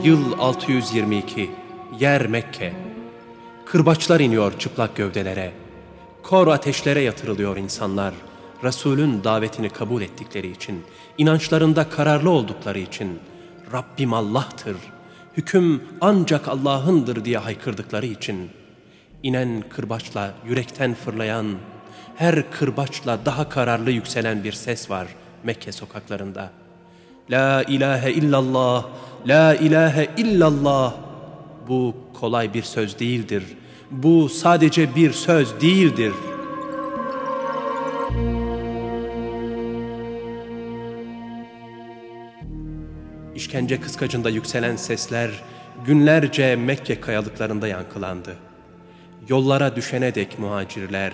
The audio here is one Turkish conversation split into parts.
Yıl 622, yer Mekke. Kırbaçlar iniyor çıplak gövdelere. Kor ateşlere yatırılıyor insanlar. Resulün davetini kabul ettikleri için, inançlarında kararlı oldukları için, Rabbim Allah'tır, hüküm ancak Allah'ındır diye haykırdıkları için, inen kırbaçla yürekten fırlayan, her kırbaçla daha kararlı yükselen bir ses var Mekke sokaklarında. La ilahe illallah, la ilahe illallah. Bu kolay bir söz değildir. Bu sadece bir söz değildir. İşkence kıskacında yükselen sesler günlerce Mekke kayalıklarında yankılandı. Yollara düşene dek muhacirler,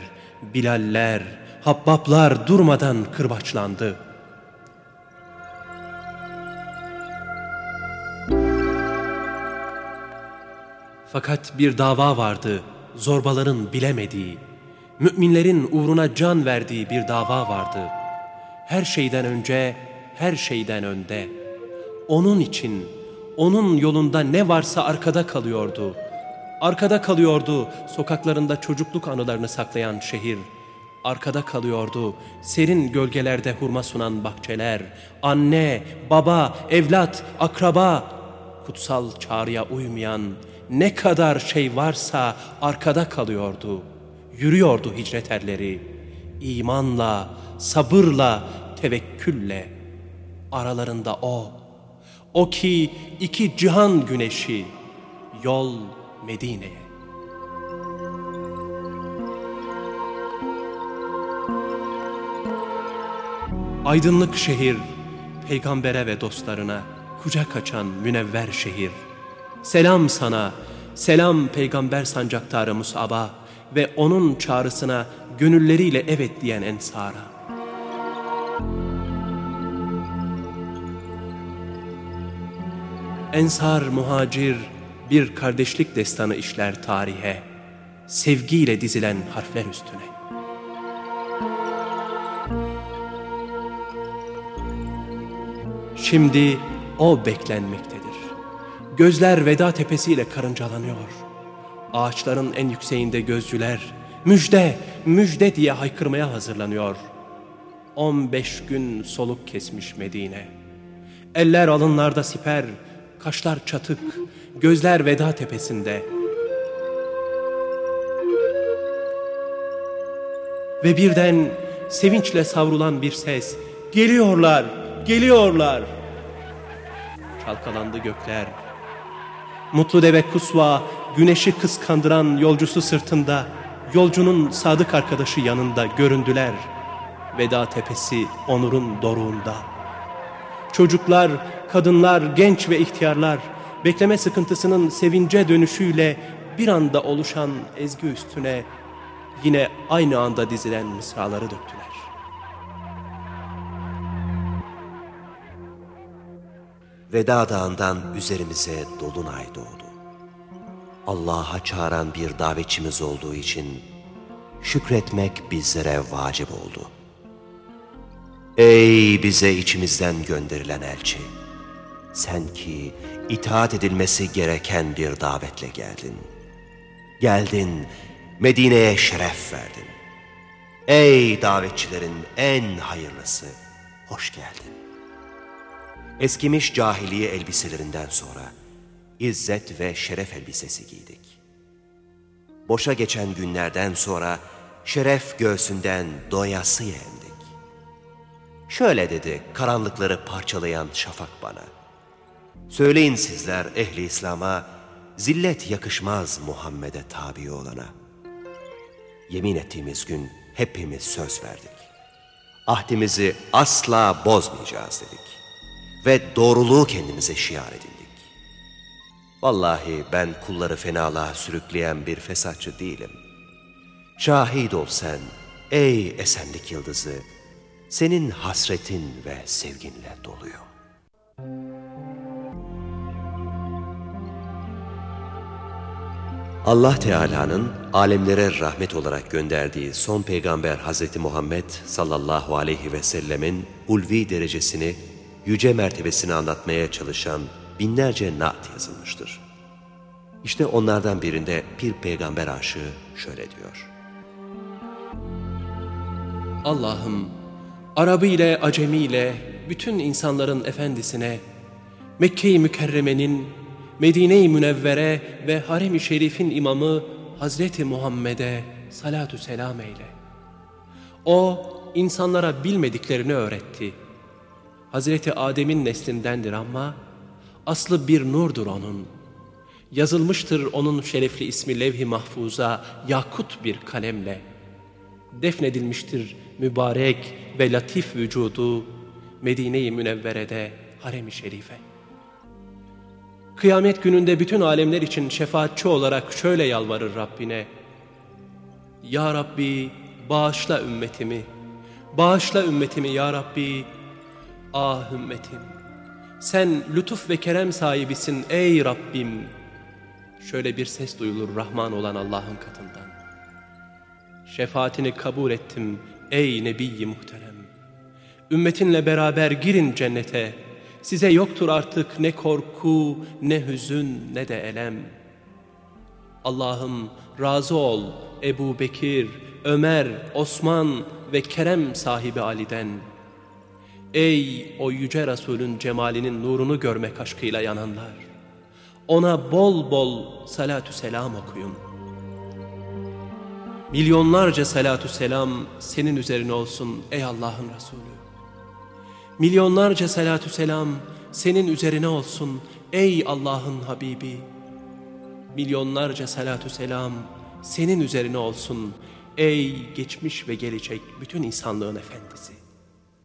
Bilaller, Habbaplar durmadan kırbaçlandı. Fakat bir dava vardı, zorbaların bilemediği, müminlerin uğruna can verdiği bir dava vardı. Her şeyden önce, her şeyden önde. Onun için, onun yolunda ne varsa arkada kalıyordu. Arkada kalıyordu sokaklarında çocukluk anılarını saklayan şehir. Arkada kalıyordu serin gölgelerde hurma sunan bahçeler. Anne, baba, evlat, akraba, kutsal çağrıya uymayan ne kadar şey varsa arkada kalıyordu. Yürüyordu hicret erleri. İmanla, sabırla, tevekkülle. Aralarında o, o ki iki cihan güneşi, yol Medine'ye. Aydınlık şehir, peygambere ve dostlarına kucak açan münevver şehir. Selam sana, selam peygamber sancaktarı Musab'a ve onun çağrısına gönülleriyle evet diyen ensara. Ensar, muhacir, bir kardeşlik destanı işler tarihe, sevgiyle dizilen harfler üstüne. Şimdi o beklenmektedir. Gözler veda tepesiyle karıncalanıyor. Ağaçların en yükseğinde gözcüler, müjde, müjde diye haykırmaya hazırlanıyor. 15 gün soluk kesmiş Medine. Eller alınlarda siper, kaşlar çatık, gözler veda tepesinde. Ve birden sevinçle savrulan bir ses, geliyorlar, geliyorlar. Çalkalandı gökler. Mutlu deve kusva, güneşi kıskandıran yolcusu sırtında, yolcunun sadık arkadaşı yanında göründüler. Veda tepesi onurun doruğunda. Çocuklar, kadınlar, genç ve ihtiyarlar, bekleme sıkıntısının sevince dönüşüyle bir anda oluşan ezgi üstüne yine aynı anda dizilen mısraları döktüler. Veda dağından üzerimize dolunay doğdu. Allah'a çağıran bir davetçimiz olduğu için şükretmek bizlere vacip oldu. Ey bize içimizden gönderilen elçi! Sen ki itaat edilmesi gereken bir davetle geldin. Geldin, Medine'ye şeref verdin. Ey davetçilerin en hayırlısı, hoş geldin. Eskimiş cahiliye elbiselerinden sonra izzet ve şeref elbisesi giydik. Boşa geçen günlerden sonra şeref göğsünden doyasıya emdik. Şöyle dedi karanlıkları parçalayan şafak bana. Söyleyin sizler ehli İslam'a, zillet yakışmaz Muhammed'e tabi olana. Yemin ettiğimiz gün hepimiz söz verdik. Ahdimizi asla bozmayacağız dedik. Ve doğruluğu kendimize şiar edindik. Vallahi ben kulları fenalığa sürükleyen bir fesatçı değilim. Şahit ol sen, ey esenlik yıldızı, senin hasretin ve sevginle doluyor. Allah Teala'nın alemlere rahmet olarak gönderdiği son peygamber Hazreti Muhammed sallallahu aleyhi ve sellemin ulvi derecesini, yüce mertebesini anlatmaya çalışan binlerce naat yazılmıştır. İşte onlardan birinde bir peygamber aşığı şöyle diyor. Allah'ım Arabı ile Acemi ile bütün insanların efendisine Mekke-i Mükerreme'nin Medine-i Münevvere ve Harem-i Şerif'in imamı Hazreti Muhammed'e salatü selam eyle. O insanlara bilmediklerini öğretti. Hazreti Adem'in neslindendir ama aslı bir nurdur onun. Yazılmıştır onun şerefli ismi levh-i mahfuza yakut bir kalemle. Defnedilmiştir mübarek ve latif vücudu Medine-i Münevvere'de harem-i şerife. Kıyamet gününde bütün alemler için şefaatçi olarak şöyle yalvarır Rabbine. Ya Rabbi bağışla ümmetimi, bağışla ümmetimi ya Rabbi, ah ümmetim. Sen lütuf ve kerem sahibisin ey Rabbim. Şöyle bir ses duyulur Rahman olan Allah'ın katından. Şefaatini kabul ettim ey Nebi muhterem. Ümmetinle beraber girin cennete. Size yoktur artık ne korku, ne hüzün, ne de elem. Allah'ım razı ol Ebu Bekir, Ömer, Osman ve Kerem sahibi Ali'den. Ey o yüce Resulün cemalinin nurunu görmek aşkıyla yananlar. Ona bol bol salatü selam okuyun. Milyonlarca salatü selam senin üzerine olsun ey Allah'ın Resulü. Milyonlarca salatü selam senin üzerine olsun ey Allah'ın Habibi. Milyonlarca salatü selam senin üzerine olsun ey geçmiş ve gelecek bütün insanlığın efendisi.